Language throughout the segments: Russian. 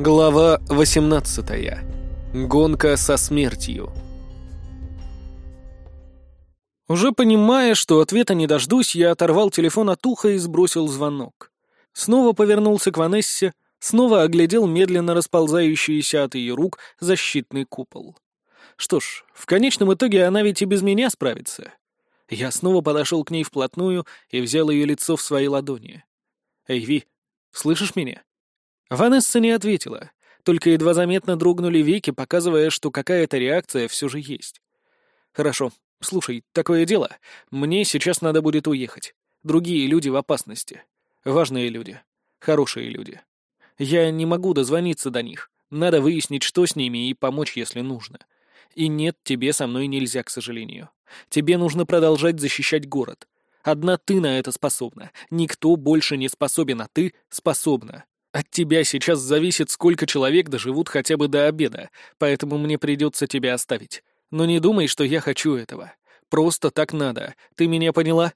Глава 18. Гонка со смертью. Уже понимая, что ответа не дождусь, я оторвал телефон от уха и сбросил звонок. Снова повернулся к Ванессе, снова оглядел медленно расползающийся от ее рук защитный купол. Что ж, в конечном итоге она ведь и без меня справится. Я снова подошел к ней вплотную и взял ее лицо в свои ладони. «Эй, Ви, слышишь меня?» Ванесса не ответила, только едва заметно дрогнули веки, показывая, что какая-то реакция все же есть. «Хорошо. Слушай, такое дело. Мне сейчас надо будет уехать. Другие люди в опасности. Важные люди. Хорошие люди. Я не могу дозвониться до них. Надо выяснить, что с ними, и помочь, если нужно. И нет, тебе со мной нельзя, к сожалению. Тебе нужно продолжать защищать город. Одна ты на это способна. Никто больше не способен, а ты способна. От тебя сейчас зависит, сколько человек доживут хотя бы до обеда, поэтому мне придется тебя оставить. Но не думай, что я хочу этого. Просто так надо. Ты меня поняла?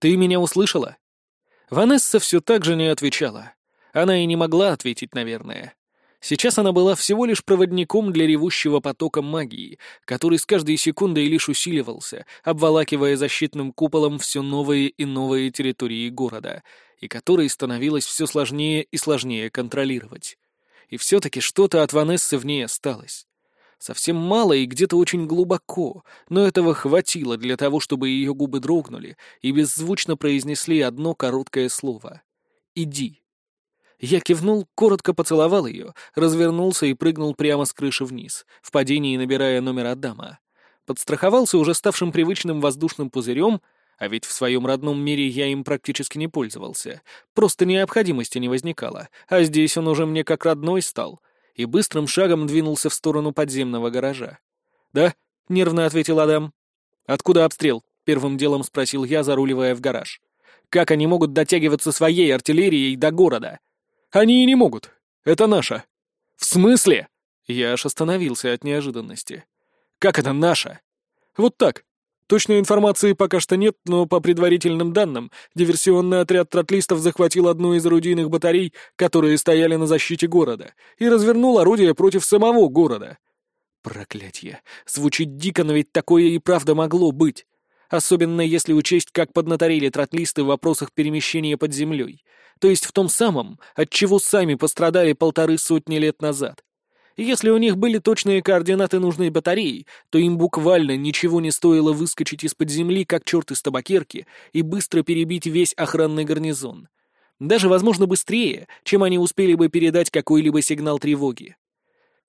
Ты меня услышала?» Ванесса все так же не отвечала. Она и не могла ответить, наверное. Сейчас она была всего лишь проводником для ревущего потока магии, который с каждой секундой лишь усиливался, обволакивая защитным куполом все новые и новые территории города, и который становилось все сложнее и сложнее контролировать. И все-таки что-то от Ванессы в ней осталось. Совсем мало и где-то очень глубоко, но этого хватило для того, чтобы ее губы дрогнули и беззвучно произнесли одно короткое слово. «Иди». Я кивнул, коротко поцеловал ее, развернулся и прыгнул прямо с крыши вниз, в падении набирая номер Адама. Подстраховался уже ставшим привычным воздушным пузырем — а ведь в своем родном мире я им практически не пользовался. Просто необходимости не возникало, а здесь он уже мне как родной стал. И быстрым шагом двинулся в сторону подземного гаража. «Да?» — нервно ответил Адам. «Откуда обстрел?» — первым делом спросил я, заруливая в гараж. «Как они могут дотягиваться своей артиллерией до города?» «Они и не могут. Это наша». «В смысле?» Я аж остановился от неожиданности. «Как это наша?» «Вот так. Точной информации пока что нет, но по предварительным данным, диверсионный отряд тротлистов захватил одну из орудийных батарей, которые стояли на защите города, и развернул орудие против самого города. Проклятье. Звучит дико, но ведь такое и правда могло быть. Особенно если учесть, как поднаторили тротлисты в вопросах перемещения под землей. То есть в том самом, от чего сами пострадали полторы сотни лет назад. Если у них были точные координаты нужной батареи, то им буквально ничего не стоило выскочить из-под земли, как черт из табакерки, и быстро перебить весь охранный гарнизон. Даже, возможно, быстрее, чем они успели бы передать какой-либо сигнал тревоги.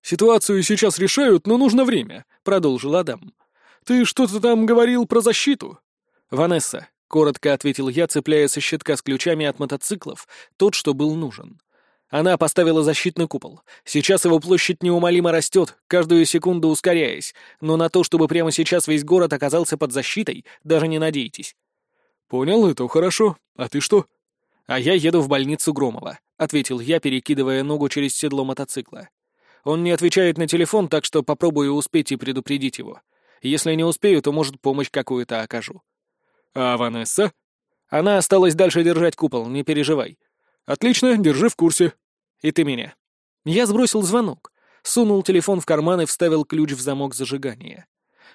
«Ситуацию сейчас решают, но нужно время», — продолжил Адам. «Ты что-то там говорил про защиту?» «Ванесса», — коротко ответил я, цепляя со щитка с ключами от мотоциклов, тот, что был нужен. Она поставила защитный купол. Сейчас его площадь неумолимо растет, каждую секунду ускоряясь, но на то, чтобы прямо сейчас весь город оказался под защитой, даже не надейтесь. «Понял, это хорошо. А ты что?» «А я еду в больницу Громова», — ответил я, перекидывая ногу через седло мотоцикла. «Он не отвечает на телефон, так что попробую успеть и предупредить его. Если не успею, то, может, помощь какую-то окажу». «А Ванесса?» «Она осталась дальше держать купол, не переживай. «Отлично, держи в курсе». «И ты меня». Я сбросил звонок, сунул телефон в карман и вставил ключ в замок зажигания.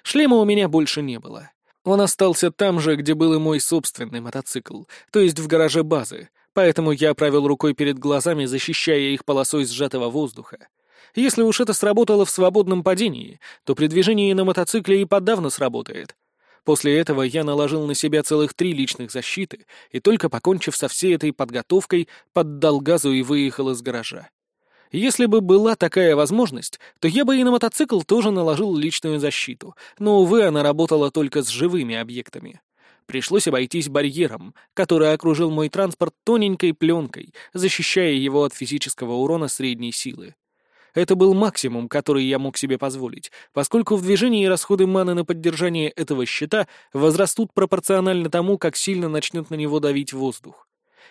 Шлема у меня больше не было. Он остался там же, где был и мой собственный мотоцикл, то есть в гараже базы, поэтому я провел рукой перед глазами, защищая их полосой сжатого воздуха. Если уж это сработало в свободном падении, то при движении на мотоцикле и подавно сработает. После этого я наложил на себя целых три личных защиты и только покончив со всей этой подготовкой, поддал газу и выехал из гаража. Если бы была такая возможность, то я бы и на мотоцикл тоже наложил личную защиту, но, увы, она работала только с живыми объектами. Пришлось обойтись барьером, который окружил мой транспорт тоненькой пленкой, защищая его от физического урона средней силы. Это был максимум, который я мог себе позволить, поскольку в движении расходы маны на поддержание этого щита возрастут пропорционально тому, как сильно начнет на него давить воздух.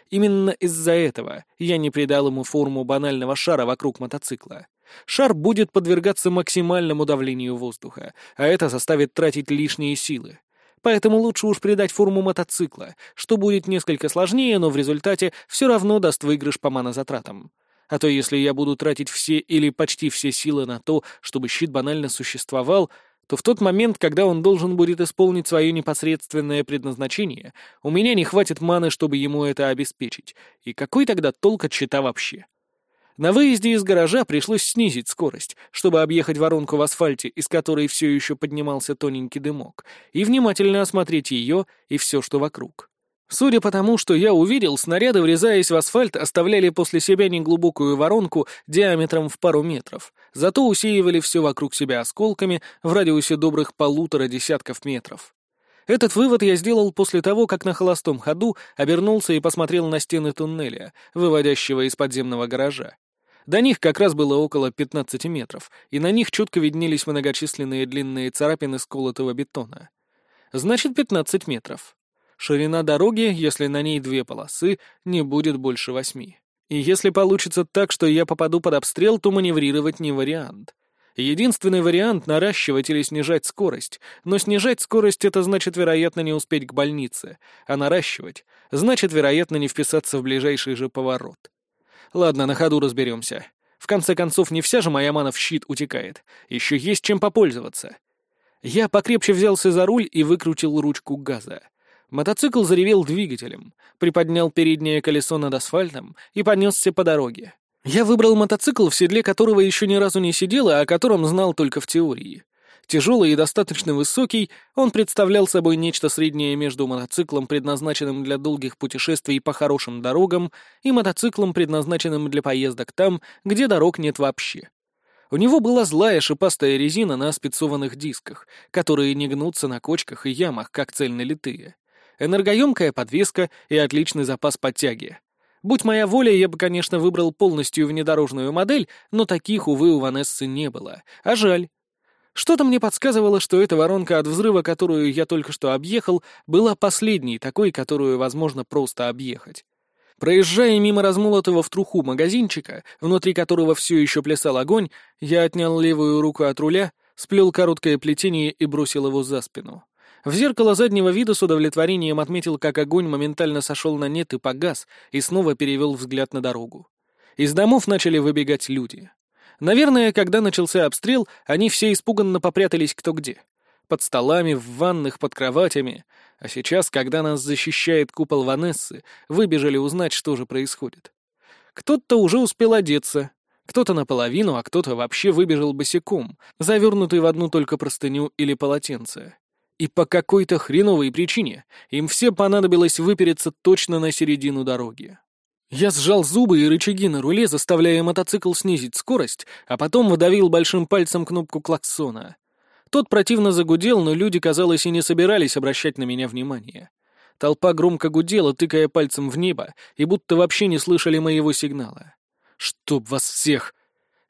Именно из-за этого я не придал ему форму банального шара вокруг мотоцикла. Шар будет подвергаться максимальному давлению воздуха, а это заставит тратить лишние силы. Поэтому лучше уж придать форму мотоцикла, что будет несколько сложнее, но в результате все равно даст выигрыш по манозатратам. А то если я буду тратить все или почти все силы на то, чтобы щит банально существовал, то в тот момент, когда он должен будет исполнить свое непосредственное предназначение, у меня не хватит маны, чтобы ему это обеспечить. И какой тогда толк от щита вообще? На выезде из гаража пришлось снизить скорость, чтобы объехать воронку в асфальте, из которой все еще поднимался тоненький дымок, и внимательно осмотреть ее и все, что вокруг. Судя по тому, что я увидел, снаряды, врезаясь в асфальт, оставляли после себя неглубокую воронку диаметром в пару метров, зато усеивали все вокруг себя осколками в радиусе добрых полутора десятков метров. Этот вывод я сделал после того, как на холостом ходу обернулся и посмотрел на стены туннеля, выводящего из подземного гаража. До них как раз было около 15 метров, и на них четко виднелись многочисленные длинные царапины сколотого бетона. Значит, 15 метров. Ширина дороги, если на ней две полосы, не будет больше восьми. И если получится так, что я попаду под обстрел, то маневрировать не вариант. Единственный вариант — наращивать или снижать скорость, но снижать скорость — это значит, вероятно, не успеть к больнице, а наращивать — значит, вероятно, не вписаться в ближайший же поворот. Ладно, на ходу разберемся. В конце концов, не вся же моя мана в щит утекает. Еще есть чем попользоваться. Я покрепче взялся за руль и выкрутил ручку газа. Мотоцикл заревел двигателем, приподнял переднее колесо над асфальтом и понесся по дороге. Я выбрал мотоцикл, в седле которого еще ни разу не сидел, а о котором знал только в теории. Тяжелый и достаточно высокий, он представлял собой нечто среднее между мотоциклом, предназначенным для долгих путешествий по хорошим дорогам, и мотоциклом, предназначенным для поездок там, где дорог нет вообще. У него была злая шипастая резина на спецованных дисках, которые не гнутся на кочках и ямах, как цельнолитые. Энергоемкая подвеска и отличный запас подтяги. Будь моя воля, я бы, конечно, выбрал полностью внедорожную модель, но таких, увы, у Ванессы не было. А жаль. Что-то мне подсказывало, что эта воронка от взрыва, которую я только что объехал, была последней, такой, которую возможно просто объехать. Проезжая мимо размолотого в труху магазинчика, внутри которого все еще плясал огонь, я отнял левую руку от руля, сплел короткое плетение и бросил его за спину. В зеркало заднего вида с удовлетворением отметил, как огонь моментально сошел на нет и погас, и снова перевел взгляд на дорогу. Из домов начали выбегать люди. Наверное, когда начался обстрел, они все испуганно попрятались кто где. Под столами, в ванных, под кроватями. А сейчас, когда нас защищает купол Ванессы, выбежали узнать, что же происходит. Кто-то уже успел одеться, кто-то наполовину, а кто-то вообще выбежал босиком, завернутый в одну только простыню или полотенце. И по какой-то хреновой причине им все понадобилось выпереться точно на середину дороги. Я сжал зубы и рычаги на руле, заставляя мотоцикл снизить скорость, а потом выдавил большим пальцем кнопку клаксона. Тот противно загудел, но люди, казалось, и не собирались обращать на меня внимание. Толпа громко гудела, тыкая пальцем в небо, и будто вообще не слышали моего сигнала. «Чтоб вас всех!»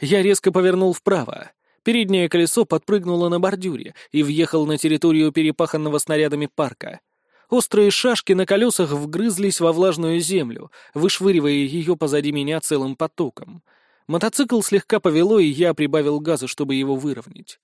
Я резко повернул вправо. Переднее колесо подпрыгнуло на бордюре и въехал на территорию перепаханного снарядами парка — Острые шашки на колесах вгрызлись во влажную землю, вышвыривая ее позади меня целым потоком. Мотоцикл слегка повело, и я прибавил газа, чтобы его выровнять.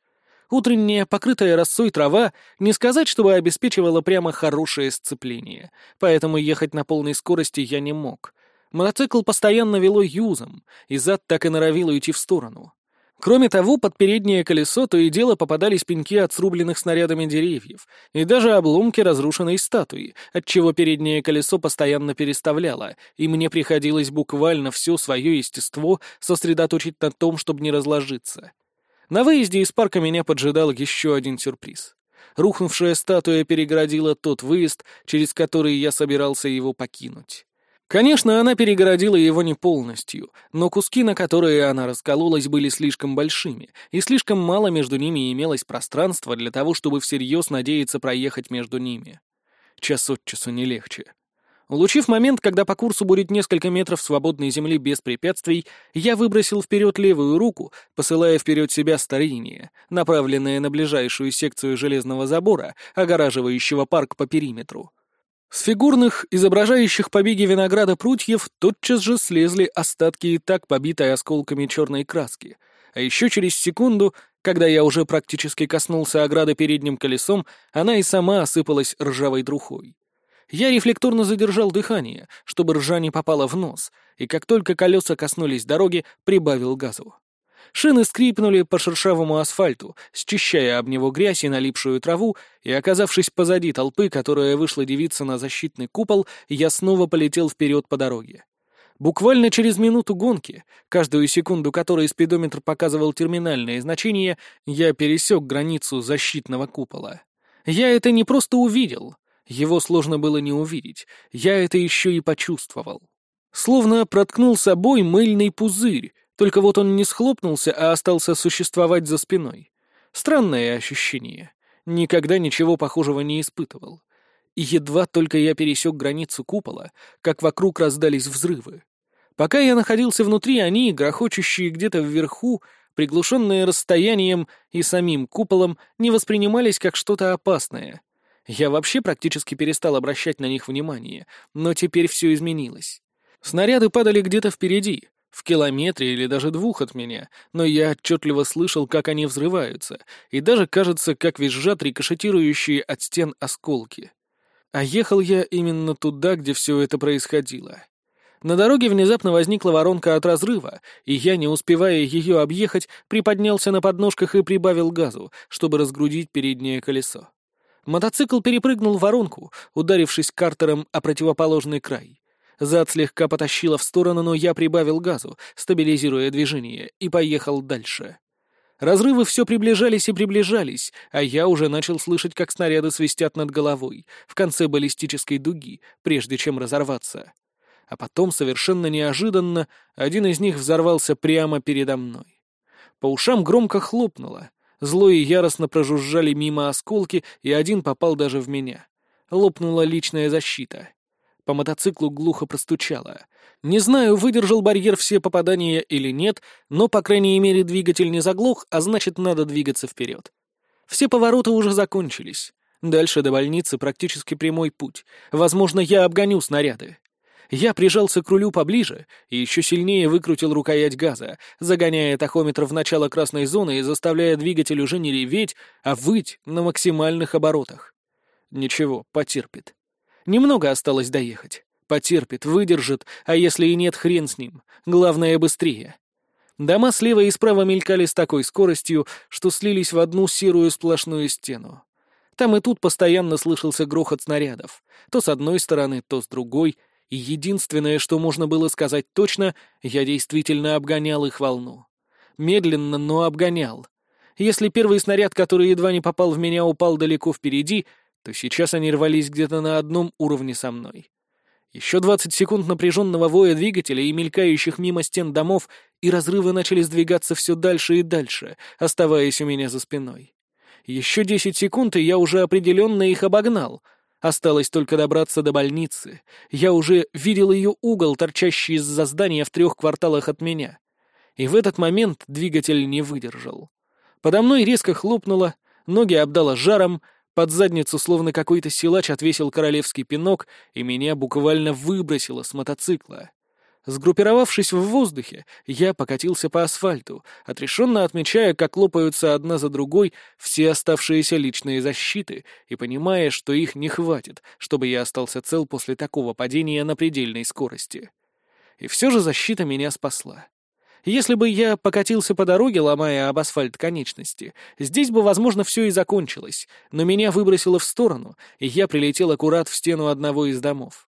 Утренняя, покрытая росой трава, не сказать, чтобы обеспечивала прямо хорошее сцепление, поэтому ехать на полной скорости я не мог. Мотоцикл постоянно вело юзом, и зад так и норовил уйти в сторону. Кроме того, под переднее колесо то и дело попадались пеньки от срубленных снарядами деревьев и даже обломки разрушенной статуи, отчего переднее колесо постоянно переставляло, и мне приходилось буквально все свое естество сосредоточить на том, чтобы не разложиться. На выезде из парка меня поджидал еще один сюрприз. Рухнувшая статуя перегородила тот выезд, через который я собирался его покинуть. Конечно, она перегородила его не полностью, но куски, на которые она раскололась, были слишком большими, и слишком мало между ними имелось пространства для того, чтобы всерьез надеяться проехать между ними. Час от часу не легче. Улучив момент, когда по курсу будет несколько метров свободной земли без препятствий, я выбросил вперед левую руку, посылая вперед себя старение, направленное на ближайшую секцию железного забора, огораживающего парк по периметру. С фигурных, изображающих побеги винограда прутьев, тотчас же слезли остатки и так побитой осколками черной краски. А еще через секунду, когда я уже практически коснулся ограды передним колесом, она и сама осыпалась ржавой трухой. Я рефлекторно задержал дыхание, чтобы ржа не попала в нос, и как только колеса коснулись дороги, прибавил газу. Шины скрипнули по шершавому асфальту, счищая об него грязь и налипшую траву, и, оказавшись позади толпы, которая вышла девиться на защитный купол, я снова полетел вперед по дороге. Буквально через минуту гонки, каждую секунду которой спидометр показывал терминальные значения, я пересек границу защитного купола. Я это не просто увидел, его сложно было не увидеть, я это еще и почувствовал. Словно проткнул собой мыльный пузырь, только вот он не схлопнулся, а остался существовать за спиной. Странное ощущение. Никогда ничего похожего не испытывал. И едва только я пересек границу купола, как вокруг раздались взрывы. Пока я находился внутри, они, грохочущие где-то вверху, приглушенные расстоянием и самим куполом, не воспринимались как что-то опасное. Я вообще практически перестал обращать на них внимание, но теперь все изменилось. Снаряды падали где-то впереди, в километре или даже двух от меня, но я отчетливо слышал, как они взрываются, и даже, кажется, как визжат рикошетирующие от стен осколки. А ехал я именно туда, где все это происходило. На дороге внезапно возникла воронка от разрыва, и я, не успевая ее объехать, приподнялся на подножках и прибавил газу, чтобы разгрузить переднее колесо. Мотоцикл перепрыгнул воронку, ударившись картером о противоположный край. Зад слегка потащило в сторону, но я прибавил газу, стабилизируя движение, и поехал дальше. Разрывы все приближались и приближались, а я уже начал слышать, как снаряды свистят над головой, в конце баллистической дуги, прежде чем разорваться. А потом, совершенно неожиданно, один из них взорвался прямо передо мной. По ушам громко хлопнуло. Зло и яростно прожужжали мимо осколки, и один попал даже в меня. Лопнула личная защита. По мотоциклу глухо простучало. Не знаю, выдержал барьер все попадания или нет, но, по крайней мере, двигатель не заглох, а значит, надо двигаться вперед. Все повороты уже закончились. Дальше до больницы практически прямой путь. Возможно, я обгоню снаряды. Я прижался к рулю поближе и еще сильнее выкрутил рукоять газа, загоняя тахометр в начало красной зоны и заставляя двигатель уже не реветь, а выть на максимальных оборотах. Ничего, потерпит. Немного осталось доехать. Потерпит, выдержит, а если и нет, хрен с ним. Главное, быстрее. Дома слева и справа мелькали с такой скоростью, что слились в одну серую сплошную стену. Там и тут постоянно слышался грохот снарядов. То с одной стороны, то с другой. И единственное, что можно было сказать точно, я действительно обгонял их волну. Медленно, но обгонял. Если первый снаряд, который едва не попал в меня, упал далеко впереди, то сейчас они рвались где-то на одном уровне со мной. Еще двадцать секунд напряженного воя двигателя и мелькающих мимо стен домов, и разрывы начали сдвигаться все дальше и дальше, оставаясь у меня за спиной. Еще десять секунд, и я уже определенно их обогнал. Осталось только добраться до больницы. Я уже видел ее угол, торчащий из-за здания в трех кварталах от меня. И в этот момент двигатель не выдержал. Подо мной резко хлопнуло, ноги обдало жаром, под задницу словно какой-то силач отвесил королевский пинок, и меня буквально выбросило с мотоцикла. Сгруппировавшись в воздухе, я покатился по асфальту, отрешенно отмечая, как лопаются одна за другой все оставшиеся личные защиты, и понимая, что их не хватит, чтобы я остался цел после такого падения на предельной скорости. И все же защита меня спасла. Если бы я покатился по дороге, ломая об асфальт конечности, здесь бы, возможно, все и закончилось, но меня выбросило в сторону, и я прилетел аккурат в стену одного из домов.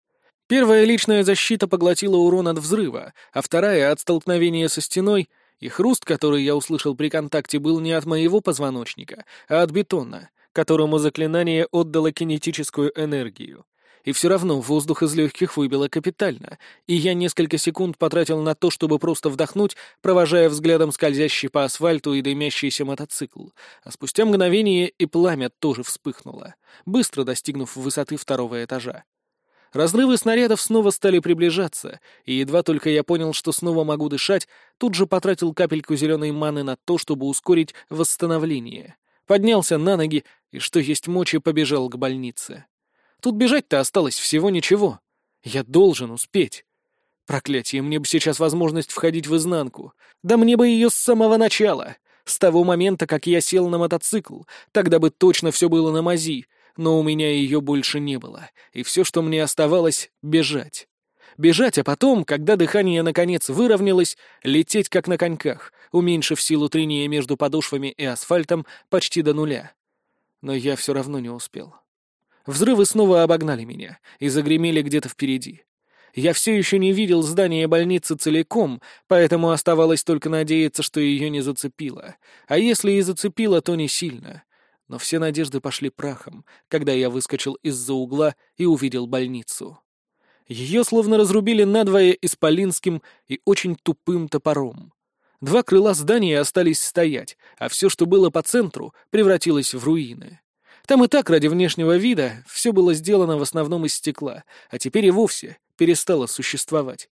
Первая личная защита поглотила урон от взрыва, а вторая — от столкновения со стеной, и хруст, который я услышал при контакте, был не от моего позвоночника, а от бетона, которому заклинание отдало кинетическую энергию и все равно воздух из легких выбило капитально, и я несколько секунд потратил на то, чтобы просто вдохнуть, провожая взглядом скользящий по асфальту и дымящийся мотоцикл, а спустя мгновение и пламя тоже вспыхнуло, быстро достигнув высоты второго этажа. Разрывы снарядов снова стали приближаться, и едва только я понял, что снова могу дышать, тут же потратил капельку зеленой маны на то, чтобы ускорить восстановление. Поднялся на ноги и, что есть мочи, побежал к больнице. Тут бежать-то осталось всего ничего. Я должен успеть. Проклятие, мне бы сейчас возможность входить в изнанку. Да мне бы ее с самого начала. С того момента, как я сел на мотоцикл, тогда бы точно все было на мази. но у меня ее больше не было, и все, что мне оставалось — бежать. Бежать, а потом, когда дыхание наконец выровнялось, лететь как на коньках, уменьшив силу трения между подошвами и асфальтом почти до нуля. Но я все равно не успел. Взрывы снова обогнали меня и загремели где-то впереди. Я все еще не видел здание больницы целиком, поэтому оставалось только надеяться, что ее не зацепило. А если и зацепило, то не сильно. Но все надежды пошли прахом, когда я выскочил из-за угла и увидел больницу. Ее словно разрубили надвое исполинским и очень тупым топором. Два крыла здания остались стоять, а все, что было по центру, превратилось в руины. Там и так ради внешнего вида все было сделано в основном из стекла, а теперь и вовсе перестало существовать.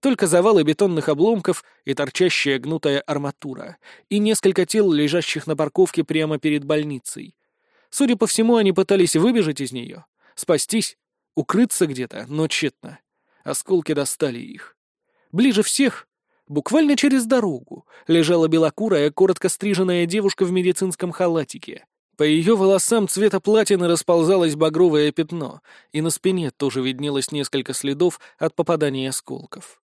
Только завалы бетонных обломков и торчащая гнутая арматура, и несколько тел, лежащих на парковке прямо перед больницей. Судя по всему, они пытались выбежать из нее, спастись, укрыться где-то, но тщетно. Осколки достали их. Ближе всех, буквально через дорогу, лежала белокурая, коротко стриженная девушка в медицинском халатике. По ее волосам цвета платины расползалось багровое пятно, и на спине тоже виднелось несколько следов от попадания осколков.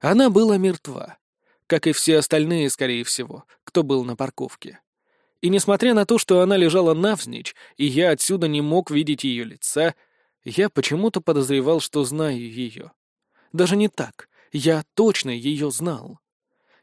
Она была мертва, как и все остальные, скорее всего, кто был на парковке. И несмотря на то, что она лежала навзничь, и я отсюда не мог видеть ее лица, я почему-то подозревал, что знаю ее. Даже не так, я точно ее знал.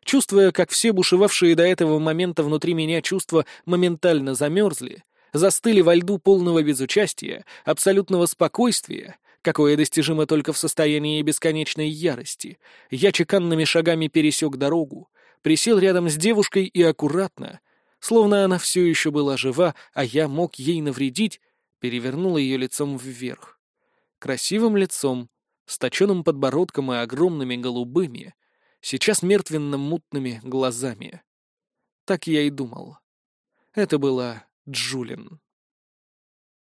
Чувствуя, как все бушевавшие до этого момента внутри меня чувства моментально замерзли, застыли во льду полного безучастия, абсолютного спокойствия, какое достижимо только в состоянии бесконечной ярости, я чеканными шагами пересек дорогу, присел рядом с девушкой и аккуратно, словно она все еще была жива, а я мог ей навредить, перевернул ее лицом вверх. Красивым лицом, с точенным подбородком и огромными голубыми, сейчас мертвенно-мутными глазами. Так я и думал. Это была Джулин.